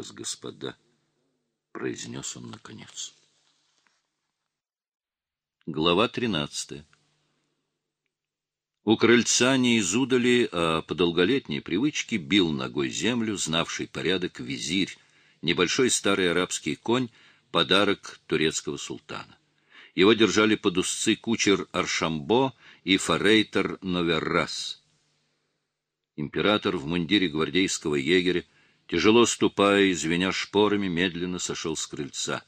вас, господа, — произнес он наконец. Глава тринадцатая. У крыльца не из удали, а по долголетней привычке бил ногой землю, знавший порядок визирь, небольшой старый арабский конь, подарок турецкого султана. Его держали под узцы кучер Аршамбо и форейтер Новеррас. Император в мундире гвардейского егеря, тяжело ступая и звеня шпорами, медленно сошел с крыльца.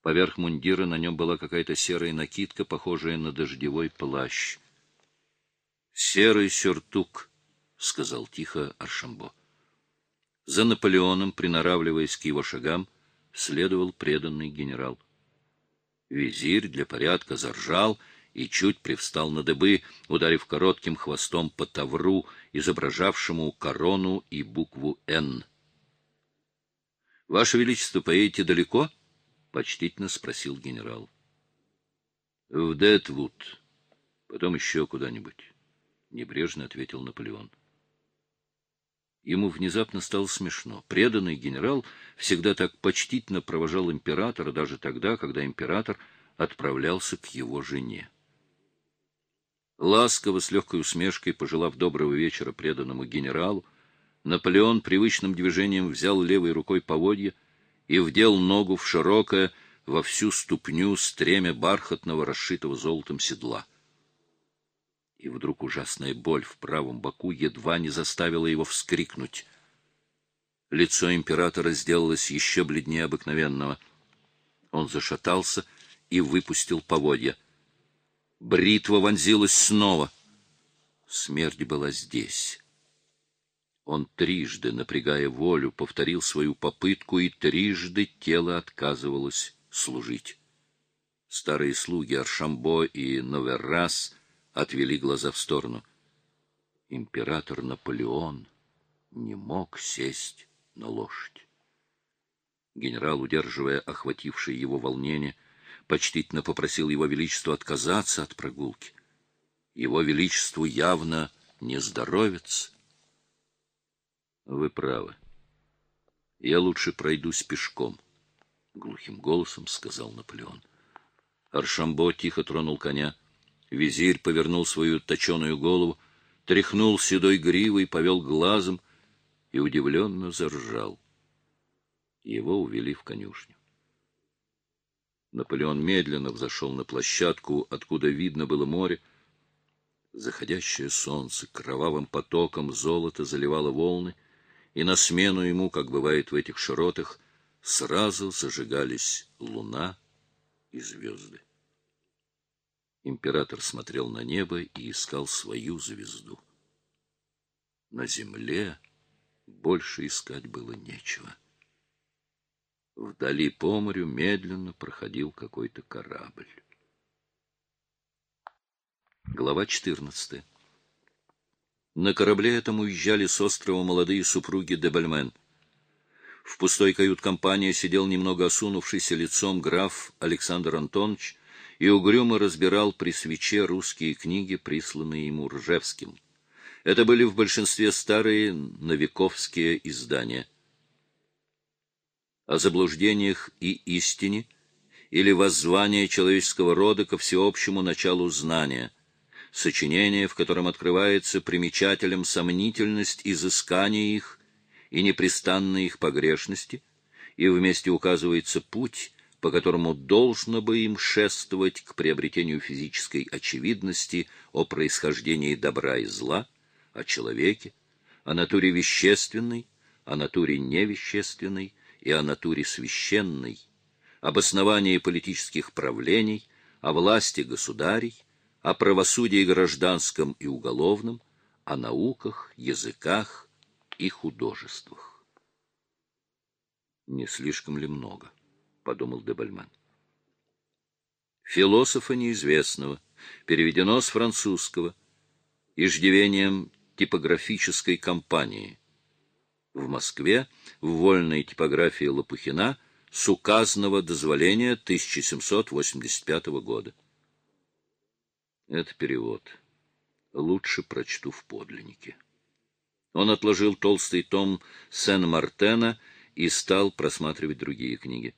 Поверх мундира на нем была какая-то серая накидка, похожая на дождевой плащ. «Серый сюртук», — сказал тихо Аршамбо. За Наполеоном, приноравливаясь к его шагам, следовал преданный генерал. Визирь для порядка заржал и чуть привстал на дыбы, ударив коротким хвостом по тавру, изображавшему корону и букву «Н». — Ваше Величество, поедете далеко? — почтительно спросил генерал. — В Детвуд, потом еще куда-нибудь небрежно ответил Наполеон. Ему внезапно стало смешно. Преданный генерал всегда так почтительно провожал императора даже тогда, когда император отправлялся к его жене. Ласково, с легкой усмешкой, пожелав доброго вечера преданному генералу, Наполеон привычным движением взял левой рукой поводья и вдел ногу в широкое, во всю ступню стремя бархатного, расшитого золотом седла и вдруг ужасная боль в правом боку едва не заставила его вскрикнуть. Лицо императора сделалось еще бледнее обыкновенного. Он зашатался и выпустил поводья. Бритва вонзилась снова. Смерть была здесь. Он трижды, напрягая волю, повторил свою попытку, и трижды тело отказывалось служить. Старые слуги Аршамбо и Новеррас — отвели глаза в сторону. Император Наполеон не мог сесть на лошадь. Генерал, удерживая охватившее его волнение, почтительно попросил его величество отказаться от прогулки. Его величеству явно не здоровится. Вы правы. Я лучше пройдусь пешком, глухим голосом сказал Наполеон. Аршамбо тихо тронул коня. Визирь повернул свою точеную голову, тряхнул седой гривой, повел глазом и удивленно заржал. Его увели в конюшню. Наполеон медленно взошел на площадку, откуда видно было море. Заходящее солнце кровавым потоком золота заливало волны, и на смену ему, как бывает в этих широтах, сразу зажигались луна и звезды. Император смотрел на небо и искал свою звезду. На земле больше искать было нечего. Вдали по морю медленно проходил какой-то корабль. Глава 14. На корабле этом уезжали с острова молодые супруги Дебальмен. В пустой кают-компании сидел немного осунувшийся лицом граф Александр Антонович, и угрюмо разбирал при свече русские книги, присланные ему Ржевским. Это были в большинстве старые новиковские издания. О заблуждениях и истине или воззвание человеческого рода ко всеобщему началу знания, сочинение, в котором открывается примечателям сомнительность изыскания их и непрестанной их погрешности, и вместе указывается путь, по которому должно бы им шествовать к приобретению физической очевидности о происхождении добра и зла, о человеке, о натуре вещественной, о натуре невещественной и о натуре священной, об основании политических правлений, о власти государей, о правосудии гражданском и уголовном, о науках, языках и художествах. Не слишком ли много? подумал Дебальман. Философа неизвестного, переведено с французского, иждивением типографической компании. В Москве в вольной типографии Лопухина с указанного дозволения 1785 года. Это перевод. Лучше прочту в подлиннике. Он отложил толстый том Сен-Мартена и стал просматривать другие книги.